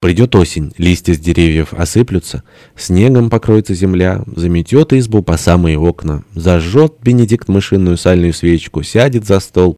Придет осень, листья с деревьев осыплются, снегом покроется земля, заметет избу по самые окна, зажжет Бенедикт мышиную сальную свечку, сядет за стол,